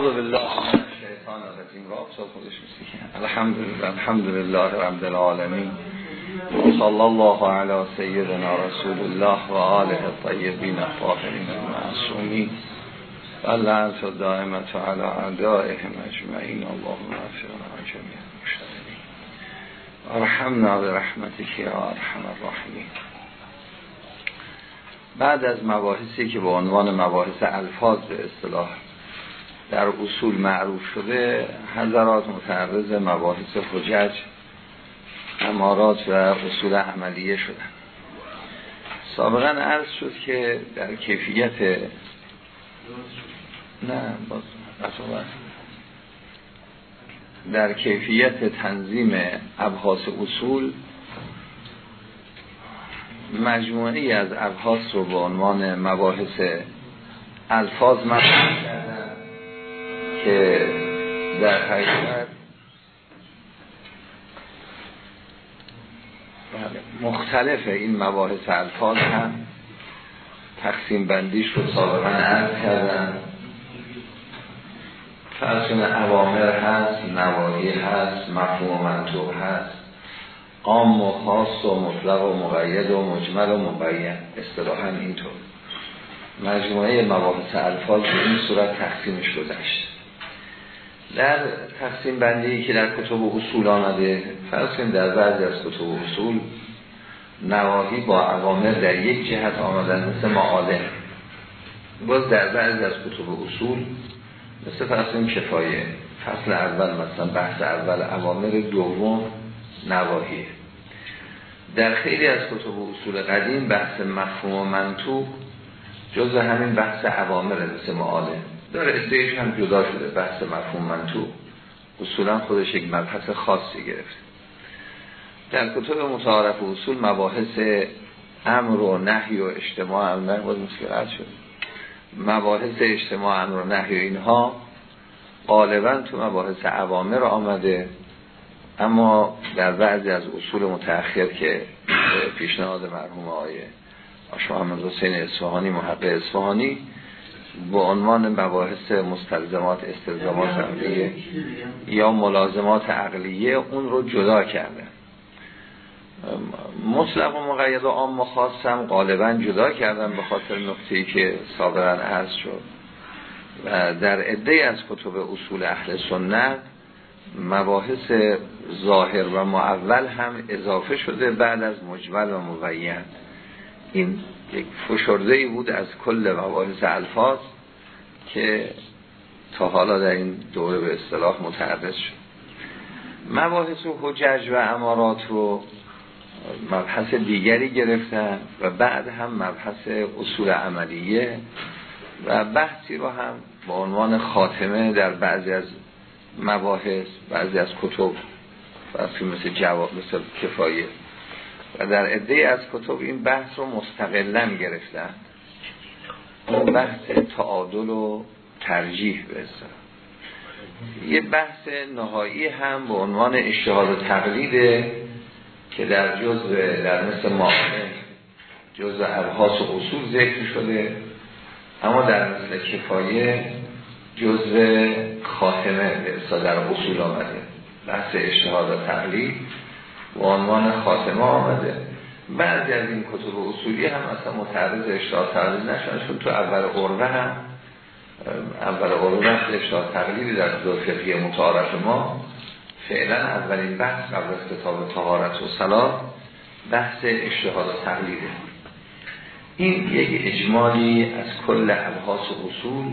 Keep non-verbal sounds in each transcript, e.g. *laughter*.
اعوذ بالله. من الشیطان الرجیم. را خودش الحمدلله الحمدلله رب العالمین. صلی الله علی سیدنا رسول الله و آله الطیبین الطاهرین المعصومین. و لعنت دائمت علی اجمعین. اللهم اغفرنا جميع المشتغلین ارحمنا برحمتك یا ارحم الراحمین. بعد از مباحثی که به عنوان مباحث الفاظ به اصطلاح در اصول معروف شده حضرات متعرض مباحث حجج امارات و اصول عملیه شدن. سابقا عرض شد که در کیفیت نه باز در کیفیت تنظیم ابحاث اصول مجموعی از ابحاث رو به عنوان مباحث الفاظ مطرح کردن. که در حقیقت مختلف این مباحث الفاظ هم تقسیم بندیش رو سابقا عرض کردن. فرسون عوامر هست نواهی هست مفهوم و منطوق هست. عام و خاص و مطلق و مقید و مجمل و مبین. اصطلاحا اینطور. مجموعه مباحث الفاظ به این صورت تقسیمش گذشت. در تقسیم بندی که در کتب اصول آمده فرض در بعضی از کتب اصول نواهی با عوامر در یک جهت آمدن مثل معالم. باز در بعضی از کتب اصول مثل فرض کفایه فصل اول مثلا بحث اول عوامر دوم نواهی در خیلی از کتب اصول قدیم بحث مفهوم و منطوق جز همین بحث عوامر مثل معالم. داره ادهش هم جدا شده بحث مفهوم منطوق اصولا خودش یک مبحث خاصی گرفت. در کتب متعارف اصول مباحث امر و نهی و اجتماع امر باز مشکلات شد مباحث اجتماع امر و نهی و اینها غالبا تو مباحث عوامر آمده اما در بعضی از اصول متأخر که پیشنهاد مرحوم آیه محمد حسین اصفهانی محقق اصفهانی با عنوان مباحث مستلزمات استلزامات عقلیه یا ملازمات عقلیه اون رو جدا کرده مطلق و مقید و عام و خاصم غالبا جدا کردن به خاطر نقطه‌ای که سابقا عرض شد. و در عده از کتب اصول اهل سنت مباحث ظاهر و معول هم اضافه شده بعد از مجمل و مبین. این یک فشرده ای بود از کل مباحث الفاظ که تا حالا در این دوره به اصطلاح متعرض شد. مباحث و حجج و امارات رو مبحث دیگری گرفتن و بعد هم مبحث اصول عملیه و بحثی رو هم با عنوان خاتمه در بعضی از مباحث بعضی از کتب و مثل جواب مثل کفایه. و در عده از کتب این بحث رو مستقلا گرفتن. اون بحث تعادل و ترجیح بزن یه بحث نهایی هم به عنوان اشتهاد و تقلیده که در جز در مثل معامل جز ابحاس و اصول ذکر شده اما در مثل کفایه جزء خاتمه در اصول آمده. بحث اشتهاد و تقلید. و عنوان خاتمه آمده. بعضی از این کتب اصولی هم اصلا متعرض اشتهاد تقلید نشون چون تو اول قربه هم اول قربه بحث اشتهاد تقلیدی در فقهی متعارف ما فعلا اولین بحث قبل از کتاب طهارت و سلام بحث اشتهاد و تقلیده این یک اجمالی از کل ابحاث و اصول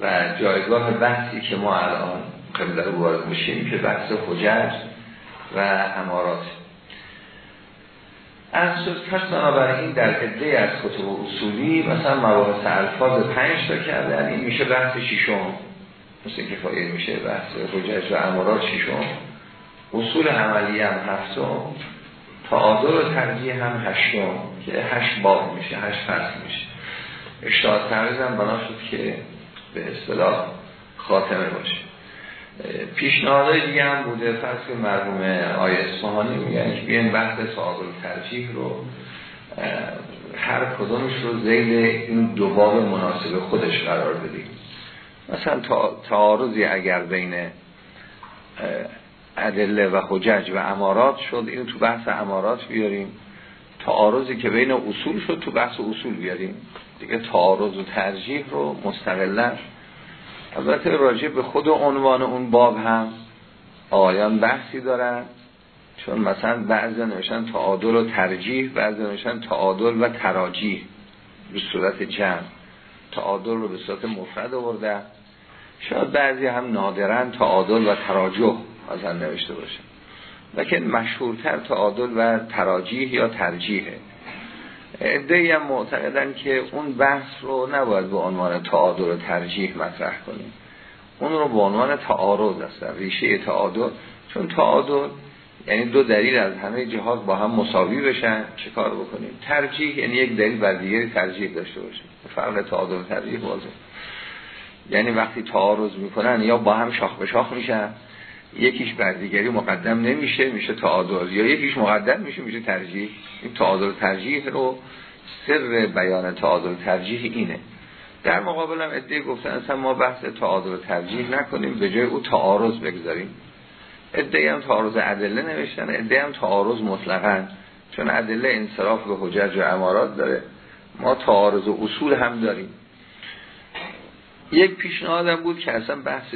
و جایگاه بحثی که ما الان قبل وارد میشیم که بحث حجج و امارات. از پس بنابراین در عده از کتب اصولی مثلا مباحث الفاظ پنج تا کرده این میشه بحث شیشم مثل که فایل میشه بحث حجج و امارات شیشم اصول عملی هم هفتم. تعادل و ترجیح هم هشتم که هشت باب میشه هشت فصل میشه. اشتاد هم بنا شد که به اصطلاح خاتمه باشه. پیشنهادهای دیگه هم بوده. فصل مرحوم آیه اصفهانی میگن که بیان بحث تعادل ترجیح رو هر کدومش رو زیل این دو باب مناسب خودش قرار بدیم. مثلا تعارضی اگر بین ادله و حجج و امارات شد اینو تو بحث امارات بیاریم. تعارضی که بین اصول شد تو بحث اصول بیاریم. دیگه تعارض و ترجیح رو مستقلا البته راجع به خود عنوان اون باب هم آیان بحثی دارن. چون مثلا بعضی نوشتن تعادل و ترجیح بعضی نوشتن تعادل و تراجیح به صورت جمع. تعادل رو به صورت مفرد آورده. شاید بعضی هم نادرن تعادل و تراجح مثلا نوشته باشه لکن مشهورتر تعادل و تراجیح یا ترجیحه. ادهی هم معتقدن که اون بحث رو نباید به عنوان تعادل و ترجیح مطرح کنیم. اون رو به عنوان تعارض هستن ریشه تعادل چون تعادل یعنی دو دلیل از همه جهات با هم مساوی بشن چه کار بکنیم؟ ترجیح یعنی یک دلیل بر دیگری ترجیح داشته باشه فرق تعادل و ترجیح واضح. یعنی وقتی تعارض می‌کنن یا با هم شاخ به شاخ میشن یکیش بر دیگری مقدم نمیشه میشه تعادل. یا یکیش مقدم میشه میشه ترجیح. این تعادل ترجیح رو سر بیان تعادل ترجیح اینه. در مقابل هم ادعای گفتن اصلا ما بحث تعادل ترجیح نکنیم به جای او تعارض بگذاریم. ادعای هم تعارض ادله نوشتن ادعای هم تعارض مطلقا چون ادله انصراف به حجج و امارات داره. ما تعارض و اصول هم داریم. یک پیشنهادم بود که اصلا بحث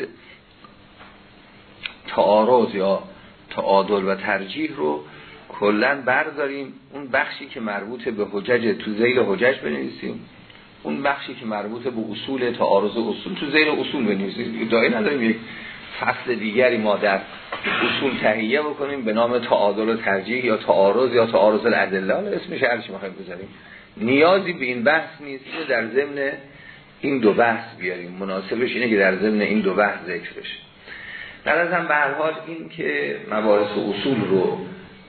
تعارض یا تعادل و ترجیح رو کلا برداریم. اون بخشی که مربوط به حجج تو زیل حجج بنویسیم. اون بخشی که مربوط به اصول تعارض اصول تو زیل اصول بنویسیم. دایی نداریم یک فصل دیگری ما در اصول تهیه بکنیم به نام تعادل و ترجیح یا تعارض یا تعارض الادله. اسمش هرچی می‌خوایم بذاریم. نیازی به این بحث نیست در ضمن این دو بحث بیاریم. مناسبش اینه که در ضمن این دو بحث ذکر بشه. در از هم به حال این که مباحث اصول رو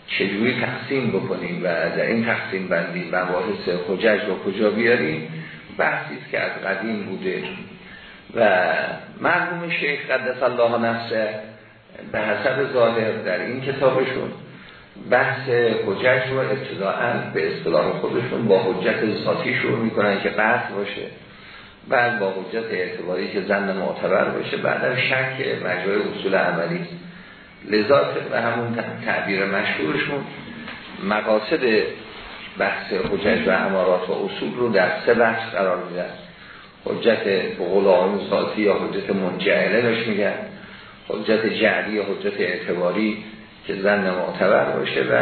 چجوری تقسیم بکنیم و در این تقسیم بندی مباحث حجج رو کجا بیاریم بحثی که از قدیم بوده. و مرحوم شیخ قدس الله نفسه به حسب ظاهر در این کتابشون بحث حجج رو ابتداعا به اصطلاح خودشون با حجت ذاتی شروع می‌کنن که قطع باشه. بعد با حجت اعتباری که زن معتبر باشه بعد شک مجموعه اصول عملی. لذا به همون تعبیر مشهورشون مقاصد بحث حجج و امارات و اصول رو در سه بحث قرار میدن. حجت غلام ذاتی یا حجت منجعله بهش میگن. حجت جعلی یا حجت اعتباری که زن معتبر باشه و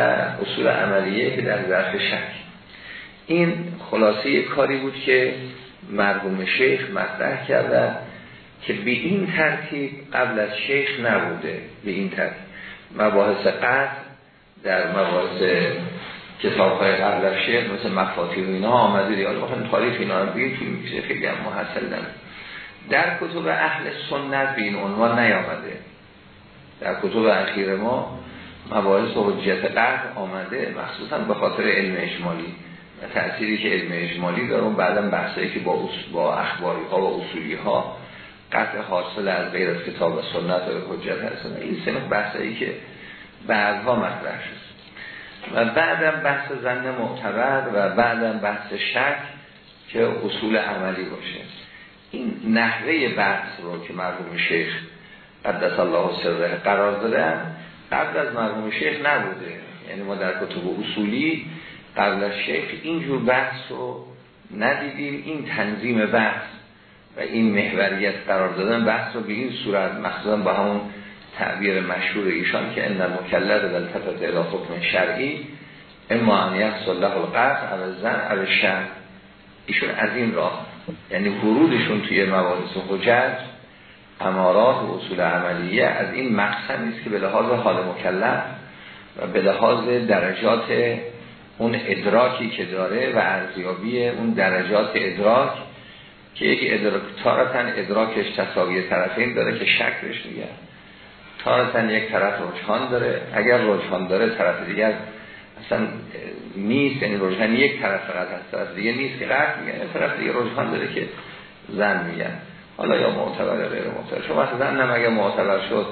اصول عملیه که در ظرف شک. این خلاصه کاری بود که مرحوم شیخ مطرح کردن که به این ترتیب قبل از شیخ نبوده. به این ترتیب. مباحث قطع در مباحث کتاب های قبل از شیخ مثل مفاتیح اینا آمده دیگه. بخواهیم تاریخ اینا رو بگیم که خیلی هم محصل در کتب اهل سنت به این عنوان نیامده. در کتب اخیر ما مباحث حجیت قطع آمده مخصوصا به خاطر علم اجمالی. تأثیری که علم اجمالی داره اون بحثایی که با, با اخباری ها و اصولی ها قطع حاصل از غیر از کتاب و سنت و حجت هستن. این سنخ بحثایی که بعدها مطرح شد. و بعدم بحث زن معتبر و بعدم بحث شک که اصول عملی باشه. این نحوه بحث رو که مرحوم شیخ قدس الله سره قرار دادن قبل از مرحوم شیخ نبوده. یعنی ما در کتب اصولی قبل از شیخ اینجور بحث رو ندیدیم این تنظیم بحث و این محوریت قرار دادن بحث رو به این صورت مخصوصا با همون تعبیر مشهور ایشان که ان المکلف والتفت الى حکم شرعی اما ان یحصل له او زن او شر ایشون از این راه یعنی ورودشون توی مباحث حجج امارات و اصول عملیه از این مقصد نیست که به لحاظ حال مکلف و به لحاظ درجات اون ادراکی که داره و ارزیابی اون درجات ادراک که یکی ادراک تارتن ادراکش تصاوی طرفین داره که شک بهش میگن تارتن یک طرف رجحان داره. اگر رجحان داره طرف دیگر اصلا نیست یعنی رجحان یک طرف فقط هست طرف دیگه نیست که قرد میگن طرف دیگه رجحان داره که زن میگن حالا یا معتبر یا غیر معتبر. شما زن هم اگر معتبر شد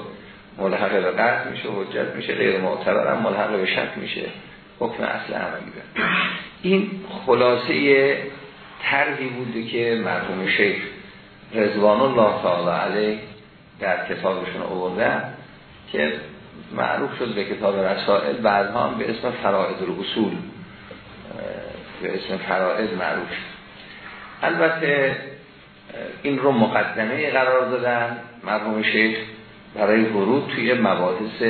ملحق به قرد میشه حجت میشه غیر معتبر هم ملحق به شک میشه. حکم اصل عملی داره. این خلاصه طرحی بوده که مرحوم شیخ رضوان الله تعالی علیه در کتابشون آوردن که معروف شد به کتاب رسائل بعدها هم به اسم فرائض اصول به اسم فرائض معروف شد. البته این رو مقدمه قرار دادن مرحوم شیخ برای ورود توی مباحث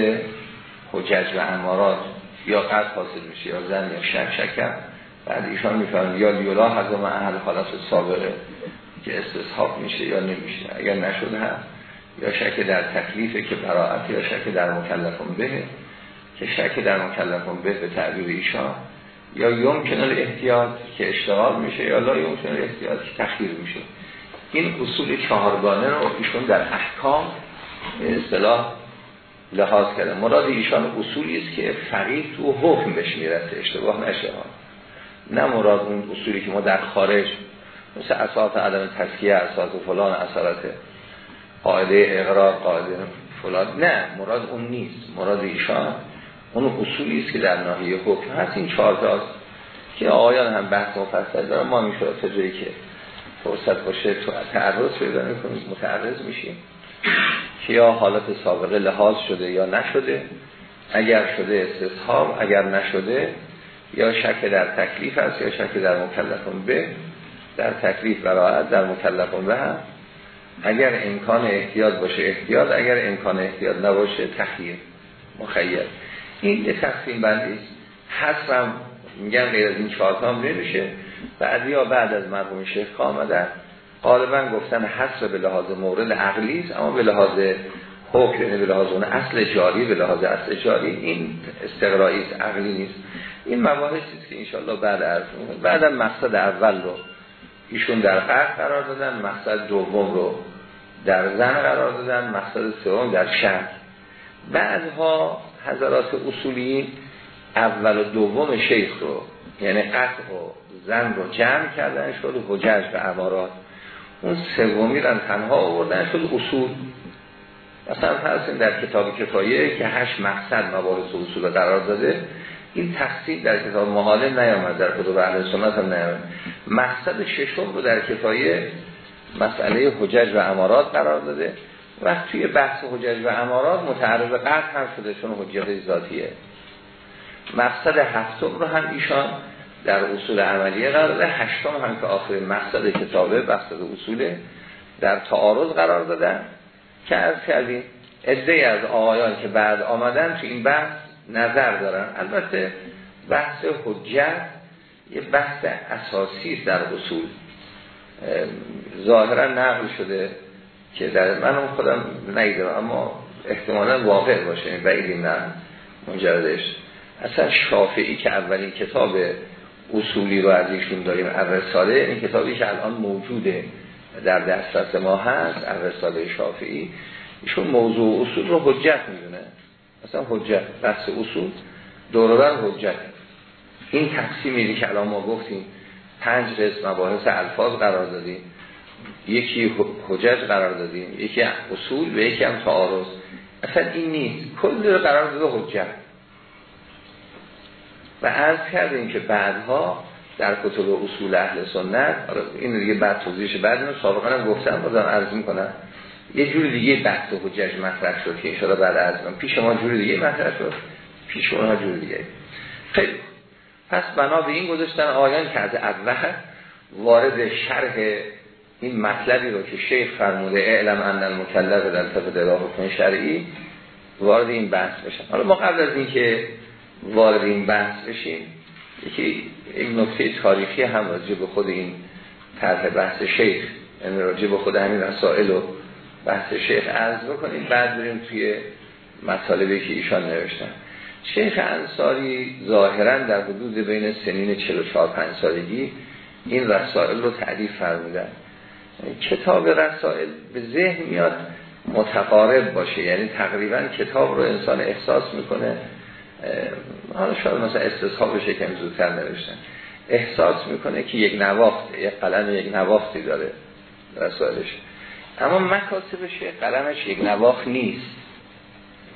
حجج و امارات. یا قد حاصل میشه یا زن یا شک شکر. بعد ایشان میفرمند یا لیولا حضم اهل حالت سابقه که استصحاب میشه یا نمیشه. اگر نشده هم یا شک در تکلیفه که براعت یا شک در مکلفون به که شک در مکلفون به به تعبیر ایشان. یا یمکن احتیاط که اشتغال میشه یا لا یمکن احتیاط که تخییر میشه. این اصول چهارگانه رو ایشون در احکام اصطلاح لحاظ کرده مراد ایشان اصولی است که فقیه تو حکم بهش می‌رسه اشتباه نشه. نه مراد اون اصولی که ما در خارج مثل اساس عدم تسکیه اساس فلان اثرات قاعده اقرار قاعده فلان. نه مراد اون نیست. مراد ایشان اون اصولی است که در ناحیه حکم هست. این چهار تاست که آیان هم بحث مفصل داره ما میشه تا جایی که فرصت باشه تو تعرض پیدا متعرض میشیم. که یا حالت سابقه لحاظ شده یا نشده اگر شده استصحاب اگر نشده یا شک در تکلیف است یا شک در مکلفون به در تکلیف براعت در مکلفون به هم. اگر امکان احتیاط باشه احتیاط اگر امکان احتیاط نباشه تخییر مخیر. این یه تقسیم بندی حسرم میگن غیر از این چهار هم نمیشه. بعد یا بعد از مرحوم شیخ آمدن غالبا گفتن حسر به لحاظ مورد عقلی اما به لحاظ حکم یعنی به لحاظ اون اصل جاری به لحاظ اصل جاری این استقرایی عقلی نیست. این مباحثی است که انشالله بعد از بعد مقصد اول رو ایشون در قرد قرار دادن مقصد دوم رو در زن قرار دادن مقصد سوم در شهر. بعدها حضرات اصولی اول و دوم شیخ رو یعنی قطع و زن رو جمع کردن شد حجج و عبارات اون سومی رو تنها آوردن شد اصول. مثلا فرض در کتاب کفایه که هشت مقصد مباحث اصول قرار داده این تقسیم در کتاب محاله نیامد در کتاب اهل سنت هم نیامد. مقصد ششم رو در کفایه مسئله حجج و امارات قرار داده. و توی بحث حجج و امارات متعرض قطع هم شده چون حجت ذاتیه. مقصد هفتم رو هم ایشان در اصول عملیه قرار داده. هشتم هم که آخرین مقصد کتابه مقصد اصوله. در تعارض قرار دادن که از کردیم ادهی از آقایان که بعد آمدن تو این بحث نظر دارن. البته بحث حجت یه بحث اساسی در اصول. ظاهرا نقل شده که در من خودم نیدم اما احتمالا واقع باشه. این نه مجردش اصلا شافعی که اولین کتاب اصولی رو از ایشون داریم. الرساله این کتابی که الان موجوده. در دسترس ما هست الرساله شافعی. ایشون موضوع اصول رو حجت می‌دونه. مثلا حجت بحث اصول دوربر حجت. این تقسیمی که الان ما گفتیم پنج قسم مباحث الفاظ قرار دادیم. یکی حجت قرار دادیم یکی اصول و یکی هم تعارض. اصلا این نیست. کل رو قرار داده حجت. و عرض کردیم که بعدها در کتب اصول اهل سنت این دیگه بعد توضیحش بعد اینو سابقا هم گفتم بازم عرض می‌کنم. یه جور دیگه بحث حجج مطرح شد که انشاءالله بعد از من پیش ما جور دیگه مطرح شد پیش اونها جور دیگه. خیلی. پس بنا به این گذاشتن آیان که از اول وارد شرح این مطلبی رو که شیخ فرموده اعلم ان المکلف در طب راه حکم شرعی وارد این بحث بشن. حالا ما قبل از اینکه وارد این بحث بشیم. یکی این نکته تاریخی هم راجع به خود این طرح بحث شیخ یعنی راجع به خود همین رسائل و بحث شیخ عرض بکنیم. بعد بریم توی مطالبی که ایشان نوشتن. شیخ انصاری ظاهرا در حدود بین سنین 44 5 سالگی این رسائل رو تعریف فرمودن. کتاب رسائل به ذهن میاد متقارب باشه یعنی تقریبا کتاب رو انسان احساس می‌کنه حالا شاید مثلا استصحاب بشه که زودتر نوشتن. احساس می‌کنه که یک نواخت یک قلم یک نواختی داره رسائلش اما مکاسبش قلمش یک نواخت نیست.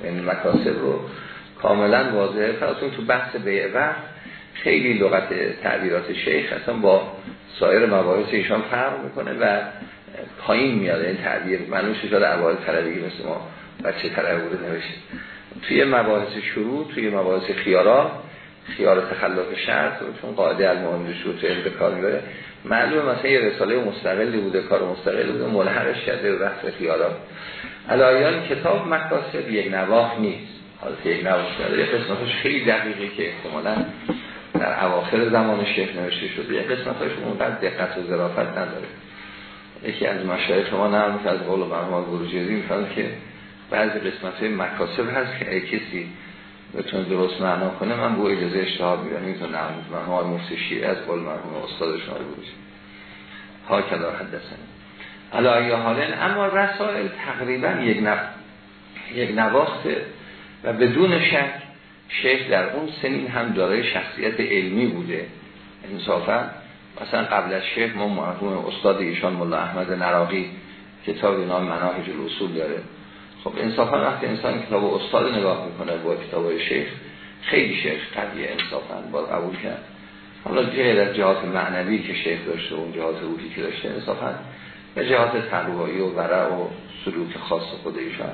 یعنی مکاسب رو کاملا واضحه. فراتون تو بحث بیع وقت خیلی لغت تعبیرات شیخ اصلا با سایر مباحث ایشان فرق می‌کنه و پایین میاد. این تعبیر معلوم شد اول طلبگی مثل ما بچه بوده نوشته. توی مباحث شروع توی مباحث خیارا خیار تخلف شرط چون قاعده المهم شروع تو علم کار می‌بره معلومه مثلا یه رساله مستقلی بوده کار مستقلی بوده ملحقش کرده رفت خیارا. علایان کتاب مکاسب یک نواخ نیست. حالا یک نواخ یه قسمتش خیلی دقیقی که احتمالا در اواخر زمان شیخ نوشته شده. یه قسمتش اونقدر دقت و ظرافت نداره. یکی از مشایخ ما نه از قول مرحوم گروجیزی می‌فهمه که بعضی قسمت های مکاسب هست که کسی بتونه درست معنا کنه من با اجازه اشتهاب میدم. می‌تونه نمود مرحوم مفتی شیعه از قول مرحوم استادشون گروجی ها کلا حدثنه علایه حالن اما رسائل تقریبا یک, نف... یک نواخته و بدون شک شیخ در اون سنین هم دارای شخصیت علمی بوده. انصافا مثلا قبل از شیخ ما مرحوم استاد ایشان ملا احمد نراقی کتاب نام مناهج الاصول داره. خب انصافا وقتی انسان کتاب استاد نگاه می‌کنه با کتاب شیخ خیلی شیخ قویه انصافا با قبول کرد. حالا غیر از جهات معنوی که شیخ داشته و اون جهات روحی که داشته انصافا به جهات تقوایی و ورع و سلوک خاص خود ایشان.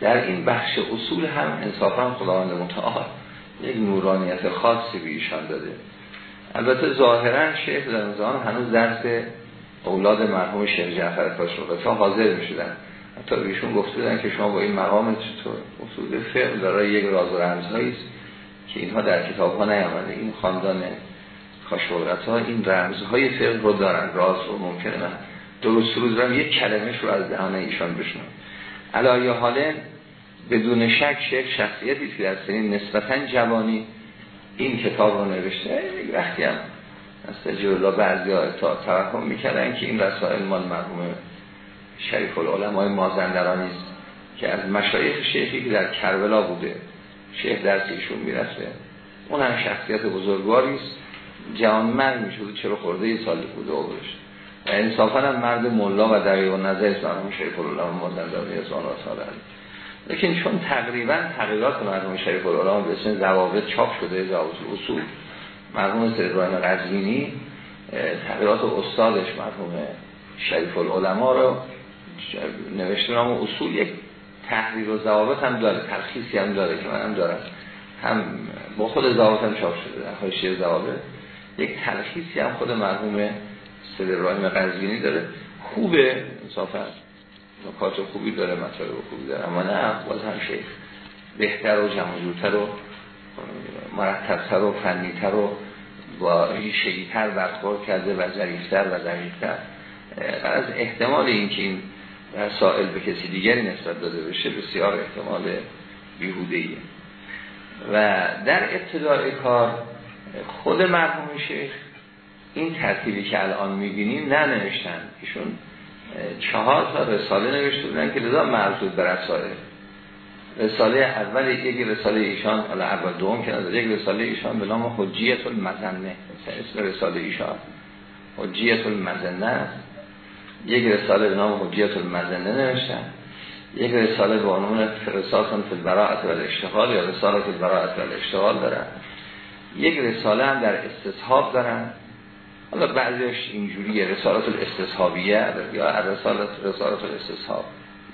در این بخش اصول هم انصافا خداوند متعال یک نورانیت خاصی به ایشان داده. البته ظاهرا شیخ زنزان هنوز درس اولاد مرحوم شیخ جعفر تا حاضر می شدن حتی ایشون گفته که شما با این مقام چطور؟ اصول فقه دارای یک راز و رمزهایی است که اینها در کتاب ها نیامده. این خاندان کاشورت ها این رمزهای فقه رو دارن راز رو ممکنه من. درست روز دارم یک کلمش رو از دهانه ایشان بشنم علایه حاله بدون شک شیخ شخصیتی که در سنین نسبتا جوانی این کتاب رو نوشته. وقتی هم استجر بعضی ها تا توهم می‌کردن که این رسائل مال مرحوم شریف العلمای مازندرانی است که از مشایخ شیخی که در کربلا بوده شیخ درس ایشون می‌رسه. اون هم شخصیت بزرگواری است. جوان مرد می‌شود چرا خورده ای سال بوده و و انصافا هم مرد ملا و دقیق نظر است. مرحوم شریف العلمای مازندرانی از آن سال لیکن چون تقریبا تغییرات مرحوم شریف العلمای به اسم ضوابط چاپ شده ضوابط اصول مرحوم سید قزوینی تغییرات استادش مرحوم شریف العلماء رو نوشته نام اصول یک تحریر و ضوابط هم داره ترخیصی هم داره که من هم دارم. هم با خود ضوابط هم چاپ شده در حاشیه ضوابط. یک ترخیصی هم خود مرحوم سید ابراهیم قزوینی داره. خوبه انصافا. نکات خوبی داره مطالب خوبی داره اما نه باز هم شیخ. بهتر و جمعجورتر و مرتبتر و فنیتر و با ریشهیتر برخورد کرده و ظریفتر و ضعیفتر. از احتمال اینکه این سائل به کسی دیگری نسبت داده بشه بسیار احتمال بیهودهیه و در ابتدای کار خود مرحوم شیخ این ترتیبی که الان می‌بینیم ننوشتن. ایشون چهار تا رساله نوشته بودن که لذا مربوط به رساله. رساله اول یک رساله ایشان حالا اول دوم که از یک رساله ایشان به نام حجیت المزنه. اسم رساله ایشان حجیت المزنه یک رساله به نام حجیت المزنه نوشتن یک رساله به عنوان فرساتون فی البراعت و الاشتغال یا رساله فی البراعت و الاشتغال دارن. یک رساله هم در استصحاب دارن. حالا بعضیش اینجوری رسالت الاستصحابیه یا رسالت رسالت الاستصحاب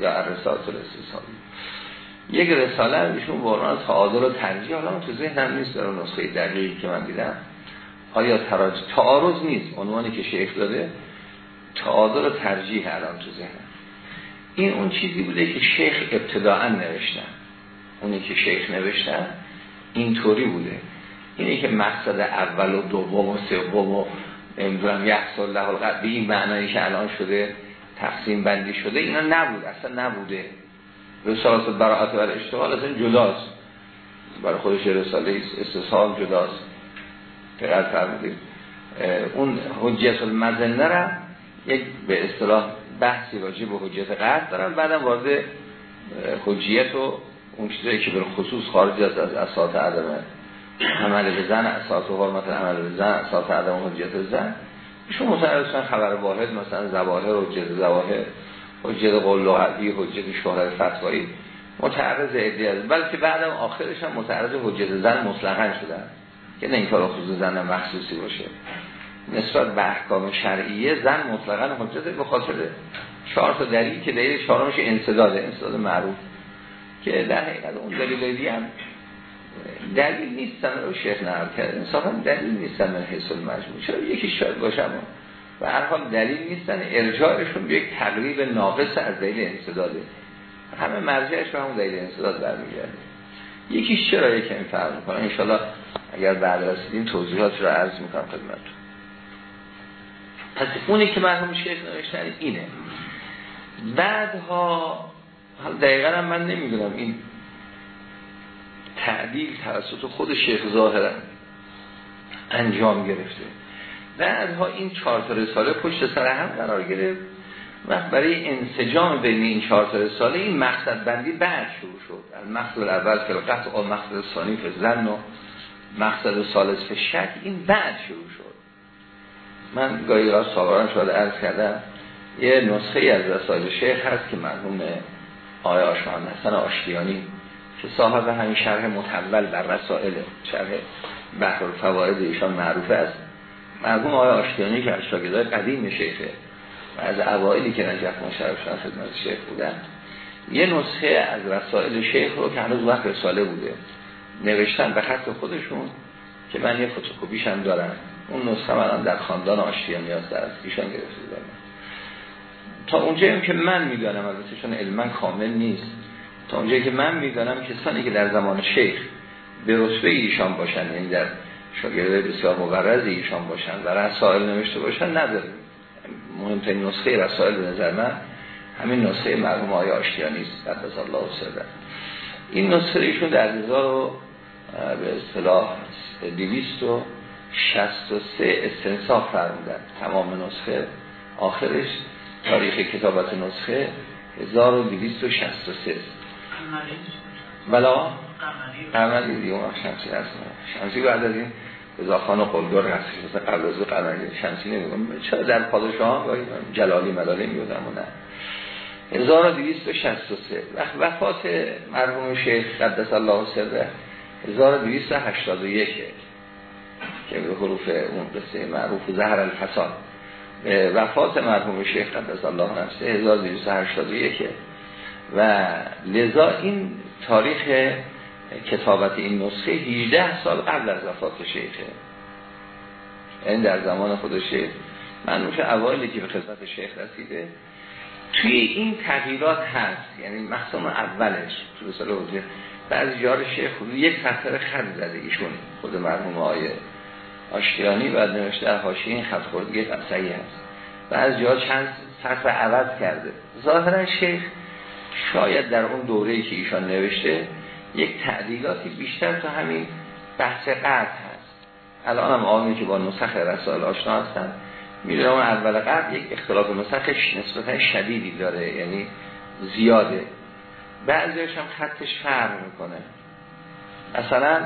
یا رسالت الاستصحابی. یک رساله هم ایشون بران تعادل و ترجیح حالا تو ذهنم نیست در نسخه دقیقی که من دیدم. آیا تراج تعارض نیست عنوانی که شیخ داده؟ تعادل ترجیح الان تو ذهنم. این اون چیزی بوده که شیخ ابتداعا نوشتن. اونی که شیخ نوشتن اینطوری بوده. اینه که مقصد اول و دوم و سوم و نمی‌دونم له القد به این معنایی که الان شده تقسیم بندی شده اینا نبود اصلا نبوده. رسالت براعت و اشتغال اصلا جداست. برای خودش رساله استثال جداست. دقیق فرمودید. اون حجیت المزنه را یک به اصطلاح بحثی راجع به حجیت قرد دارن بعدم وارد حجیت و اون چیزایی که به خصوص خارج از اساس عدم عمل به زن اساس و حرمت عمل به زن اساس عدم حجیت زن. ایشون متعرض خبر واحد مثلا زواهر حجیت زواهر حجیت قول لغوی حجیت شهرت فتوایی. متعرض ادعی از بلکه بعدم آخرش هم متعرض حجیت زن مطلقا شدن. که نه این کار خصوص زن مخصوصی باشه. نسبت به احکام شرعیه زن مطلقا حجت به خاطر چهار تا دلیل که دلیل چهارمش انصداده انصداد معروف. که در حقیقت اون دلیل هم دلیل نیستن رو شیخ نقل کرد. انصافا دلیل نیستن من حیث المجموع. چرا یکی شاید باشم و هر حال دلیل نیستن ارجاعشون به یک تقریب ناقص از دلیل انصداده همه مرجعش به همون دلیل انصداد برمیگرده. یکیش چرا یکمی فرق می‌کنه؟ انشالله اگر بعد رسیدیم توضیحات رو عرض می‌کنم خدمتتون. پس اونی که مرحوم شیخ نوشتن اینه. بعدها دقیقا هم من نمی‌دونم این تعدیل توسط خود شیخ ظاهرا انجام گرفته. بعدها این چهار تا رساله پشت سر هم قرار گرفت و برای انسجام بین این چهار تا رساله این مقصد بندی بعد شروع شد. مقصد اول که قطع و مقصد ثانی زن و مقصد سالس به شک این بعد شروع شد. من گاهی را سابقا شده عرض کردم یه نسخه از رسائل شیخ هست که مرحوم آقای آشمان حسن آشتیانی که صاحب همین شرح متول بر رسائل شرح بحر الفوائد ایشان معروف است. مرحوم آقای آشتیانی که از شاگردای قدیم شیخه و از اوائلی که نجف مشرف شدن خدمت شیخ بودن یه نسخه از رسائل شیخ رو که هنوز وقت رساله بوده نوشتن به خط خودشون که من یه فتوکوپیش هم دارم. اون نسخه من در خاندان آشتیانی هست در ایشان گرفته دارم. تا اونجایی که من می‌دانم البته چون علما کامل نیست. تا اونجایی که من می‌دانم کسانی که در زمان شیخ به رتبه ایشان باشن یعنی در شاگرده بسیار مقرز ایشان باشن و رسائل نوشته باشن نداریم. مهمترین نسخه رسائل به نظر من همین نسخه مرحوم آقای آشتیانی است قدس الله سره این نسخه ایشون در هزار به اصطلاح 263 استنساخ فرمودن. تمام نسخه آخرش تاریخ کتابت نسخه 1263 بلا قمری. دیگه اون شمسی هست. شمسی بعد از این رضاخان و قلدر هست قبل از قمری. شمسی نمیگم چرا در پادشاه جلالی ملالی میودم و نه 1263 وقت وفات مرحوم شیخ قدس الله سره. 1281 که به حروف اون قصه معروف زهر الفساد. وفات مرحوم شیخ قدس الله نفسه 1281 و لذا این تاریخ کتابت این نسخه 18 سال قبل از وفات شیخه. این در زمان خود شیخ. منوش اوائلی که به خدمت شیخ رسیده. توی این تغییرات هست. یعنی مقسم اولش تو بعضی جار شیخ یک سطر خط زده ایشون خود مرحوم آیه آشتیانی و نوشته در حاشیه این خط خوردگی صحیح هست بعضی جا چند سطر عوض کرده. ظاهرا شیخ شاید در اون دوره‌ای که ایشان نوشته یک تعدیلاتی بیشتر تا همین بحث قرد هست. الان هم آنی که با نسخ رسائل آشنا هستن می‌دونم اول قرد یک اختلاف نسخش نسبتا شدیدی داره یعنی زیاده. بعضیش هم خطش فرق می‌کنه. مثلا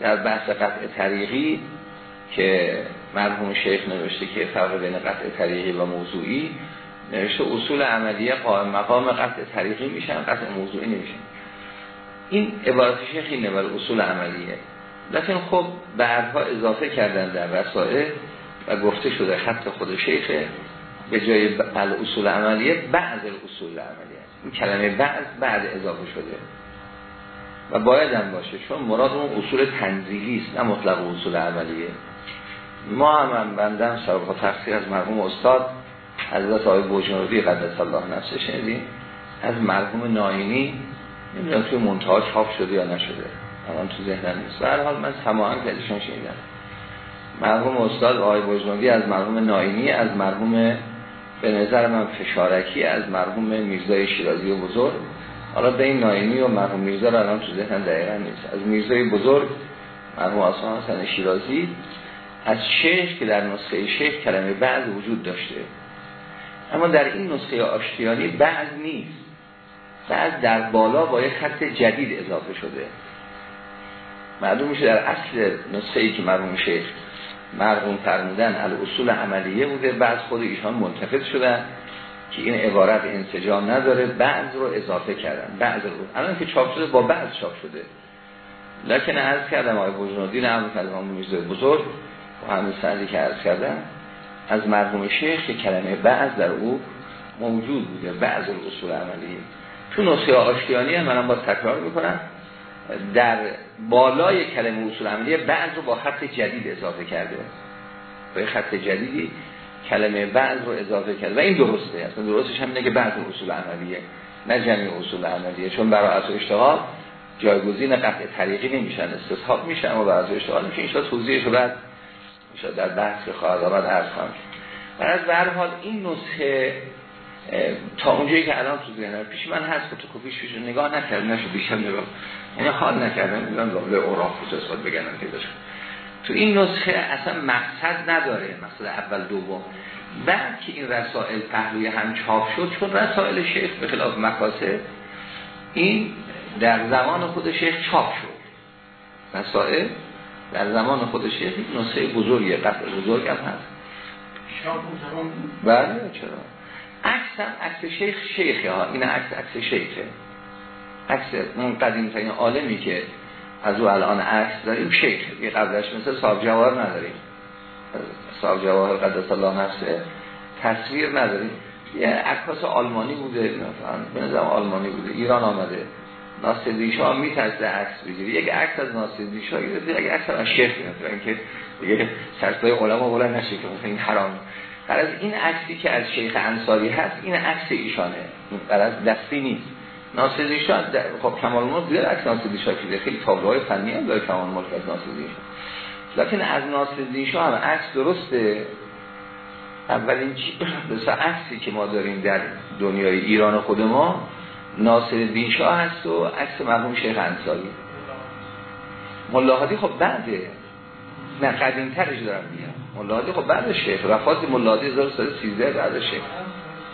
در بحث قطع طریقی که مرحوم شیخ نوشته که فرق بین قطع طریقی و موضوعی نوشته اصول عملیه قائم مقام قطع طریقی میشن قطع موضوعی نمیشن. این عبارت شیخ اینه بر اصول عملیه. لیکن خب بعدها اضافه کردن در رسائل و گفته شده خط خود شیخه. به جای اصول عملیه بعض اصول عملیه این کلمه بعض بعد اضافه شده. و باید هم باشه چون مراد اون اصول تنزیلی است نه مطلق اصول عملیه. ما هم هم بندم سابقا تفسیر از مرحوم استاد حضرت آقای بوجنوردی قدس الله نفسه شنیدیم. از مرحوم ناینی نمی‌دونم توی منتها چاپ شده یا نشده. الان تو ذهنم نیست. به حال من سماعن کدشون شنیدم. مرحوم استاد آقای بوجنوردی از مرحوم ناینی از مرحوم به نظر من فشارکی از مرحوم میرزای شیرازی و بزرگ. حالا بین ناینی و مرحوم میرزا الان تو ذهنم دقیقا نیست. از میرزای بزرگ مرحوم آسان حسن شیرازی از شیخ که در نسخه شیخ کلمه بعض وجود داشته. اما در این نسخه آشتیانی بعض نیست. بعض در بالا با یک خط جدید اضافه شده. معلوم میشه در اصل نسخه ای که مرحوم شیخ مرحوم فرمودن اصول عملیه بوده. بعض خود ایشان منتقد شدن که این عبارت انسجام نداره بعض رو اضافه کردن بعض رو. الان که چاپ شده با بعض چاپ شده. لکن عرض کردم آقای بزرگی نه هم بزرگ و همین سندی که عرض کردم از مرحوم شیخ که کلمه بعض در او موجود بوده بعض اصول عملی تو نسخه آشتیانی هم منم با تکرار می‌کنم در بالای کلمه اصول عملیه بعض رو با خط جدید اضافه کرده. با خط جدیدی کلمه بعض رو اضافه کرده. و این درسته. اصلا درستش هم که بعض اصول عملیه نه جمعی اصول عملیه. چون برای و اشتغال جایگزین قطع طریقی نمیشن استصحاب میشن اما برای اشتغال میشه. این توضیحش رو بعد در بحث خواهد آمد عرض و از به این نسخه تا اونجایی که الان تو ذهنم پیش من هست فتوکپیش پیش نگاه نکردم نشد بیشتر نگاه. یعنی حال نکردم میگم جمله اوراق خصوص بگنم که داشت تو این نسخه اصلا مقصد نداره مقصد اول دوم. بعد که این رسائل پهلوی هم چاپ شد چون رسائل شیخ به خلاف مقاصد این در زمان خود شیخ چاپ شد. رسائل در زمان خود شیخ نسخه بزرگی قطع بزرگ هم هست. بله چرا؟ عکس هم عکس شیخ شیخه ها. این عکس عکس شیخه. عکس اون قدیم ترین عالمی که از او الان عکس داریم شیخ یه قبلش مثل صاحب جواهر نداریم. صاحب جواهر قدس الله نفسه تصویر نداریم. یه عکاس آلمانی بوده به نظرم آلمانی بوده. ایران آمده. ناصر شاه میترسه عکس بگیری یک عکس از ناصر شاه گرفته یک عکس از شیخ گرفته. اینکه دیگه سرسای علما بلند نشه که این حرام. از این عکسی که از شیخ انصاری هست این عکس ایشانه. این از دستی نیست. ناصر شاه خب کمال ملک دیگه عکس ناصر که خیلی تابلوهای فنی هم داره کمال ملک از ناصر شاه لکن از ناصر شاه هم عکس درسته. اولین چی عکسی که ما داریم در دنیای ایران خود ما ناصر شاه هست و عکس مرحوم شیخ انصاری. ملاحادی خب بعده. نه قدیم ترش دارم میگم. ملاحادی خب بعد شیخ وفات ملاحادی 1313 بعد شیخ.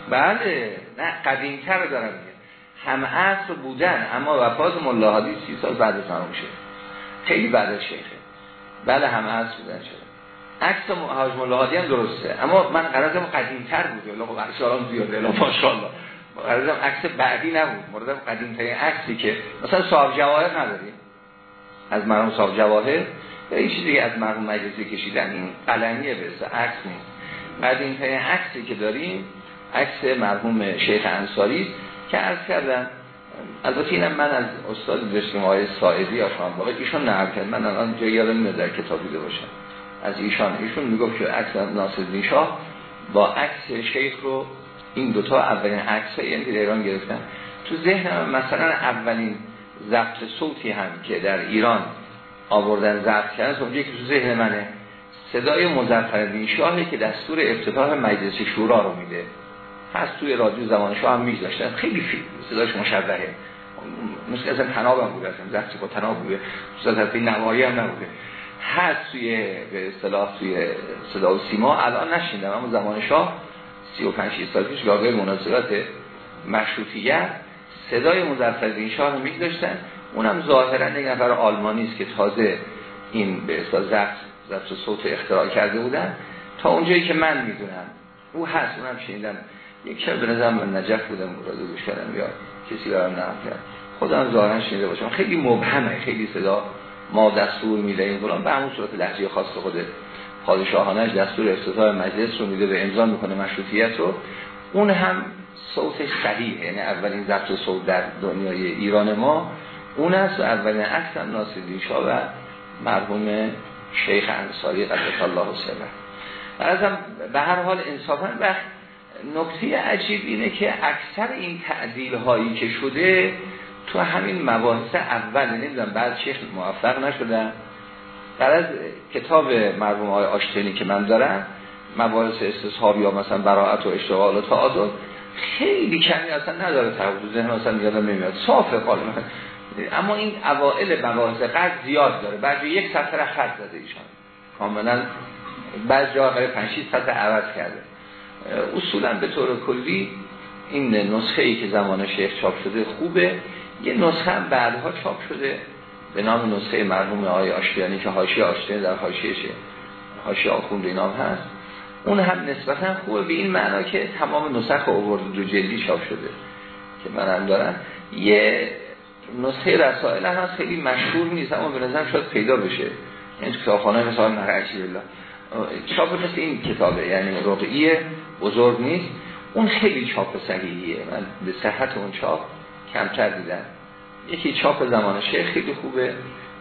بله نه قدیم تر دارم میگم هم عصر بودن اما وفات ملاحادی سی سال بعد مرحوم شیخ. خیلی بعد شیخه. بله هم عصر بودن شده. عکس حاج ملاحادی هم درسته. اما من قرارم قدیم تر بوده خب عکس زیاده الله ماشاءالله. قرارم عکس بعدی نبود. موردم قدیم ترین عکسی که مثلا صاحب جواهر نداریم از مرحوم صاحب جواهر؟ یا این چیزی از مرحوم مجلسی کشیدن این قلمیه به عکس نیست. قدیم ترین عکسی که داریم عکس مرحوم شیخ انصاری که عرض کردم البته اینم من از استاد داشتیم آقای ساعدی یا باقی ایشون نقل کرد. من الان جایی یادم نمیاد در کتاب دیده باشم. از ایشان. ایشون می‌گفت که عکس ناصر شاه با عکس شیخ رو این دوتا اولین عکس یعنی ایران گرفتن. تو ذهنم مثلا اولین ضبط صوتی هم که در ایران آوردن ضبط کردن خب یکی تو ذهن منه. صدای مظفر شاهی که دستور افتتاح مجلس شورا رو میده. هست توی رادیو زمان شاه هم میگذاشتن. خیلی فیلم صداش مشبهه مثل از تناب هم بوده اصلا. زبطی با تناب بوده صدا نوایی هم نبوده. هست توی به اصطلاح توی صدا و سیما. الان نشیندم اما زمان شاه 35 سال پیش گاهی مناسبت مشروطیت صدای مظفرالدین شاه رو میگذاشتن. اونم ظاهرا یک نفر آلمانی است که تازه این به اصطلاح ضبط صوت اختراع کرده بودن. تا اونجایی که من می‌دونم او هست اونم شنیدم. یک شب به من نجف بودم مراد گوش کردم. یا کسی برام نقل کرد. خودم ظاهرا شنیده باشم. خیلی مبهمه خیلی صدا ما دستور میده. این فلان به همون صورت لحظه خاص خود پادشاهانش دستور افتتاح مجلس رو میده به امضا می‌کنه مشروطیت رو. اون هم صوتش صحیح یعنی اولین ضبط صوت در دنیای ایران ما. اون است اولین عکس هم ناصری شاه مرحوم شیخ انصاری قدس الله سره ازم به هر حال انصافا و نکته عجیب اینه که اکثر این تعدیل هایی که شده تو همین مباحث اول نمی‌دونم بعد شیخ موفق نشدن در از کتاب مرحوم های آشتینی که من دارم مباحث استصحاب یا مثلا براعت و اشتغال و تعادل خیلی کمی اصلا نداره تعادل ذهن اصلا یادم نمیاد. صافه قال اما این اوائل مباحث قد زیاد داره. بعد یک سطر خط زده ایشان. کاملا بعض جا قریب 5 6 سطر عوض کرده. اصولا به طور کلی این نسخه ای که زمان شیخ چاپ شده خوبه. یه نسخه هم بعدها چاپ شده به نام نسخه مرحوم آقای آشتیانی که حاشیه آشتیانی در حاشیهشه حاشیه آخوند اینام هست. اون هم نسبتا خوبه. به این معنا که تمام نسخ آورد دو جلدی چاپ شده که من هم دارم. یه نسخه رسائل هست خیلی مشهور نیست اما به نظرم شاید پیدا بشه. این یعنی کتابخانه مثلا مرعشی الله چاپ مثل این کتابه یعنی رقعیه بزرگ نیست. اون خیلی چاپ صحیحیه. من به صحت اون چاپ کمتر دیدم. یکی چاپ زمان شیخ خیلی خوبه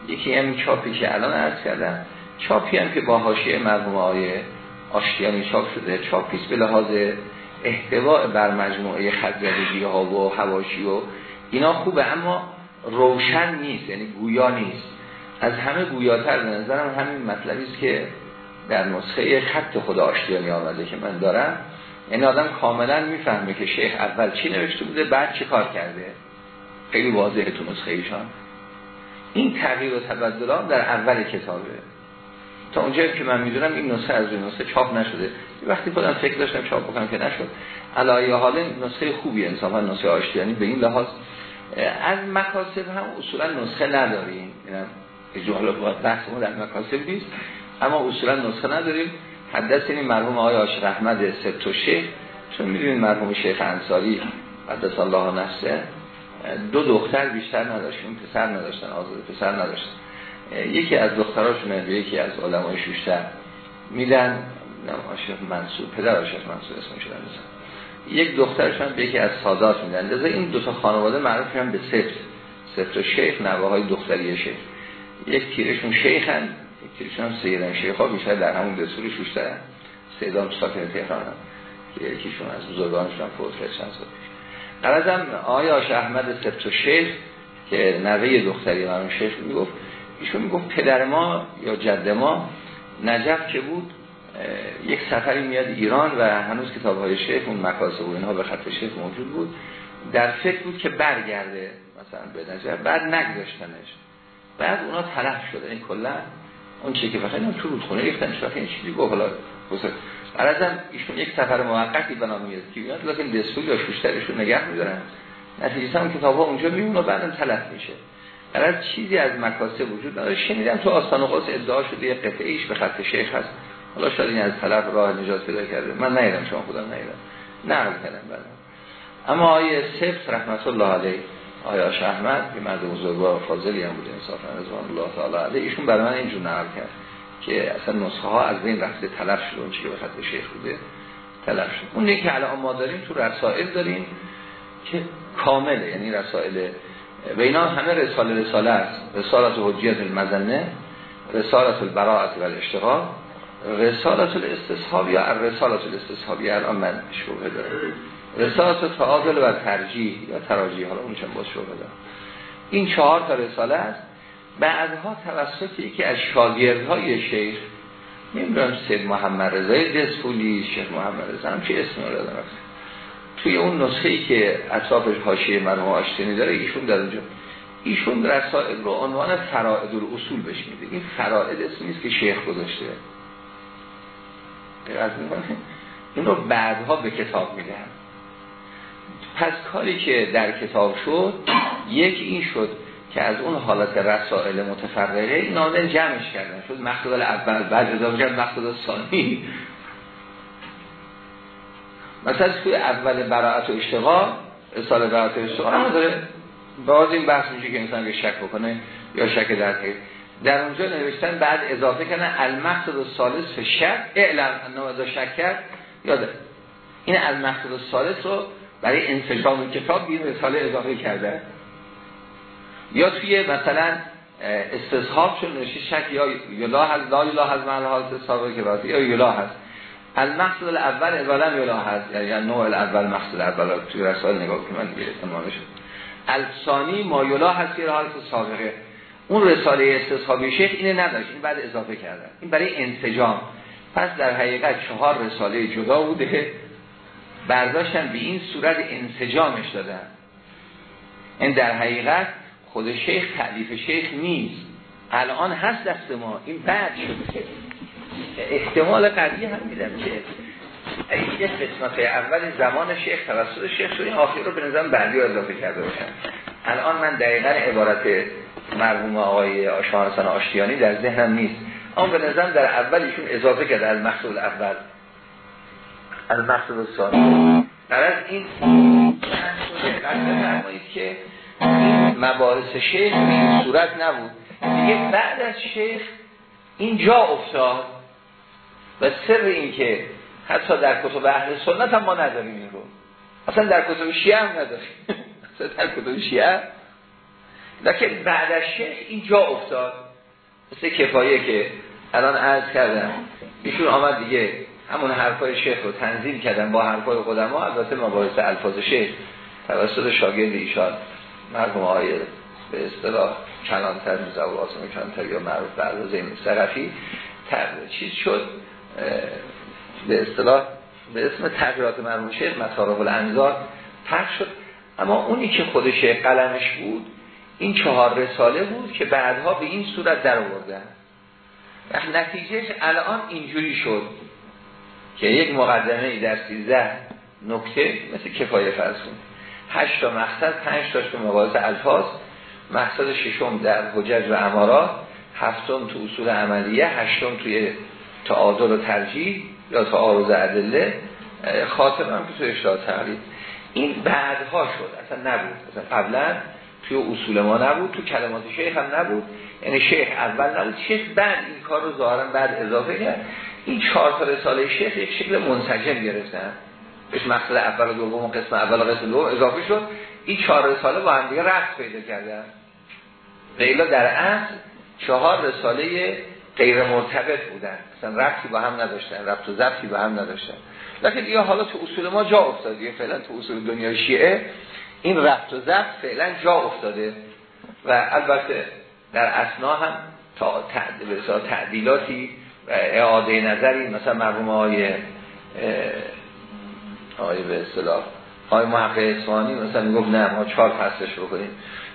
یکی همین چاپی که الان عرض کردم. چاپی هم که با حاشیه مرحوم آیه آشتیانی چاپ شده. چاپیست به لحاظ احتواء بر مجموعه خزدگی ها و حواشی و اینا خوبه اما روشن نیست یعنی گویا نیست. از همه گویاتر به نظرم همین مطلبی است که در نسخه خط خدا آشتیانی آمده که من دارم. این آدم کاملا می‌فهمه که شیخ اول چی نوشته بوده بعد چه کار کرده. خیلی واضحه تو نسخه ایشان. این تغییر و تبدل در اول کتابه. تا اونجایی که من می‌دونم این نسخه از این نسخه چاپ نشده. وقتی خودم فکر داشتم چاپ بکنم که نشد. علایه حال نسخه خوبی انصافا نسخه آشتیانی به این لحاظ از مکاسب هم اصولا نسخه نداریم. اینم اجوال بحثمون در مکاسب نیست. اما اصولا نسخه نداریم. این مرحوم آقای عاشق احمد ست و شیخ چون می‌دونید مرحوم شیخ انصاری قدس الله نفسه دو دختر بیشتر نداشتیم پسر نداشتن آزاد پسر نداشتن. یکی از دختراشون به یکی از علمای شوشتر میدن. عاشق منصور پدر عاشق منصور اسمش یک دخترشون به یکی از سادات میدن. لذا این دو تا خانواده معروف هم به سفت و شیخ نوه های دختری شیخ. یک تیرشون شیخن یک تیرشون هم سیدن شیخ. ها بیشتر در همون دستور شوشترن سیدان ساکن تهران هم. که یکیشون از بزرگانشون هم فوت کرد چند سال قرازم آیا احمد سفت و شیخ که نوه دختری مرحوم شیخ می‌گفت. ایشون می‌گفت پدر ما یا جد ما نجف که بود یک سفری میاد ایران و هنوز کتاب های شیخ اون مکاسب و اینها به خط شیخ موجود بود. در فکر بود که برگرده مثلا به نجف بعد نگذاشتنش. بعد اونا تلف شده این کلا اون چیزی که فقط تو رودخونه ریختن شده این چیزی گفت. حالا عرضم ایشون یک سفر موقتی بنا میاد که میاد لکن دستور یا شوشترشون نگه میدارن. نتیجه هم کتاب ها اونجا میمونه و بعدم تلف میشه. از چیزی از مکاسب وجود نداره. شنیدم تو آستان قدس ادعا شده یه قطعه ایش به خط شیخ هست. حالا شاید این از طلب راه نجات پیدا کرده. من نیدم شما خودم نیدم. نقل کردم بعد اما آیه سفت رحمت الله علیه آیا احمد که مرد بزرگوار فاضلی هم بود انصافا رضوان الله تعالی علیه. ایشون برای من اینجور نقل کرد که اصلا نسخه ها از بین رفته تلف شده اون چیه به خط شیخ بوده تلف شده. اون که الان ما داریم تو رسائل داریم که کامله یعنی رسائل و اینا همه رساله رساله است. رسالت حجیت المزنه رسالت البراعت و الاشتغال. رسالت الاستصحاب یا رسالت الاستصحابی الان من شبه دارم. رسالت تعادل و ترجیح یا تراجیح حالا اون چند باز شبه دارم. این چهار تا رساله است. بعدها توسطی که از شاگردهای شیخ نمی‌دونم سید محمد رضای دسفولی شیخ محمد رضا هم چه اسم رو توی اون نسخه ای که اطرافش حاشیه مرحوم آشتینی داره ایشون در اونجا. ایشون رسائل رو عنوان فرائد اصول بهش میده. این فرائد اسم نیست که شیخ گذاشته. این رو بعدها به کتاب میدن. پس کاری که در کتاب شد یک این شد که از اون حالت رسائل متفرقه آدم جمعش کردن. شد مقصد اول بعد اضافه کرد مقصد ثانی. مثلا توی اول براعت و اشتغال رساله براعت و اشتغال هم داره. باز این بحث میشه که انسان شک بکنه یا شک در در اونجا نوشتن بعد اضافه کنن المقصد الثالث شک. اعلم انه اذا شک کرد. یاده این المقصد الثالث رو برای انسجام کتاب این رساله اضافه کرده. یا توی مثلا استصحاب چون نوشته شک یا یلا هست لا یلا هست من حالت سابقه که یا یلا هست. المقصد الاول اولا یلا هست. یعنی نوع الاول مقصد اول توی رسال نگاه که من دیگه احتمالش الثانی ما یلا هست که حالت سابقه. اون رساله استصحابی شیخ اینه نداشت این بعد اضافه کردن. این برای انسجام. پس در حقیقت چهار رساله جدا بوده. برداشتن به این صورت انسجامش دادن. این در حقیقت خود شیخ تعلیف شیخ نیست. الان هست دست ما. این بعد شده احتمال قضیه هم میدم که یه قسمت اول زمان شیخ توسط شیخ شده آخر رو به نظرم بعدی اضافه کرده باشن. الان من دقیقا عبارت مرحوم آقای آشان آشتیانی در ذهنم نیست. اما به نظرم در اولیشون اضافه کرده از مقصود اول. از مقصود ثانی در از این که این مبارس شیخ به این صورت نبود. دیگه بعد از شیخ این جا افتاد و سر این که حتی در کتب اهل سنت هم ما نداریم این رو. اصلا در کتب شیعه هم نداریم. اصلا *laughs* در کتب شیعه لیکن بعد از شیخ این جا افتاد. مثل کفایه که الان عرض کردم. ایشون آمد دیگه. همون حرفای شیخ رو تنظیم کردن با حرفای قدما. البته مباحث الفاظ شیخ توسط شاگرد ایشان مرحوم آقای به اصطلاح کلانتر و آسم کلانتر یا معروف به زین سرفی چیز شد. به اصطلاح به اسم تغییرات مرحوم شیخ مطارق الانظار پخش شد. اما اونی که خودش قلمش بود این چهار رساله بود که بعدها به این صورت در آوردن. نتیجهش الان اینجوری شد که یک مقدمه در سیزده نکته مثل کفایه فرض هشت تا مقصد پنج تاش به مباحث الفاظ مقصد ششم در حجج و امارات هفتم تو اصول عملیه هشتم توی تعادل و ترجیح یا تعارض ادله. خاتم هم که تو اشتها تقریب این بعدها شد اصلا نبود. اصلا قبلا توی اصول ما نبود تو کلمات شیخ هم نبود. یعنی شیخ اول نبود. شیخ بعد این کار رو ظاهرا بعد اضافه کرد. این چهار تا رساله شیخ یک شکل منسجم گرفتن. بهش مقصد اول و دوم و قسم اول و قسم دوم اضافه شد. این چهار رساله با هم دیگه رفت پیدا کردن. لیلا در اصل چهار رساله غیر مرتبط بودن. مثلا رفتی با هم نداشتن رفت و با هم نداشتن. لیکن دیگه حالا تو اصول ما جا افتاد فعلا تو اصول دنیا شیعه این رفت و زبط فعلا جا افتاده و البته در اسنا هم تا تعدیلاتی و اعاده نظری مثلا مرحوم های آقای به اصطلاح آقای محقق اسفانی مثلا می‌گفت نه ما چهار فصلش بکنیم.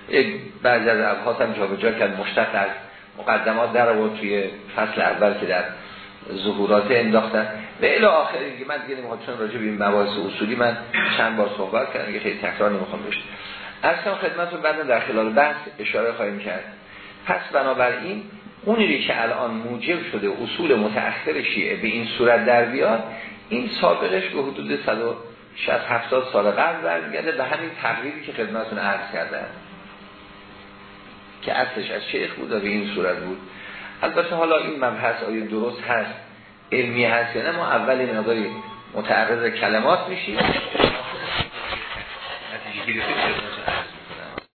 یک بعضی از ابحاث هم جا جا کرد مشتق از مقدمات در آورد توی فصل اول که در ظهورات انداختن. و الی آخری که من دیگه نمی‌خوام راجع به این مباحث اصولی من چند بار صحبت کردم که خیلی تکرار نمی‌خوام بشه اصلا خدمتتون بعد در خلال بحث اشاره خواهیم کرد. پس بنابراین اونی که الان موجب شده اصول متأخر شیعه به این صورت در بیاد این سابقش به حدود 160 70 سال قبل برمیگرده به همین تقریبی که خدمتتون عرض کردم که اصلش از شیخ بود و به این صورت بود. البته حالا این مبحث آیا درست هست علمی هست یا نه ما اول مقداری متعرض کلمات میشیم. *laughs*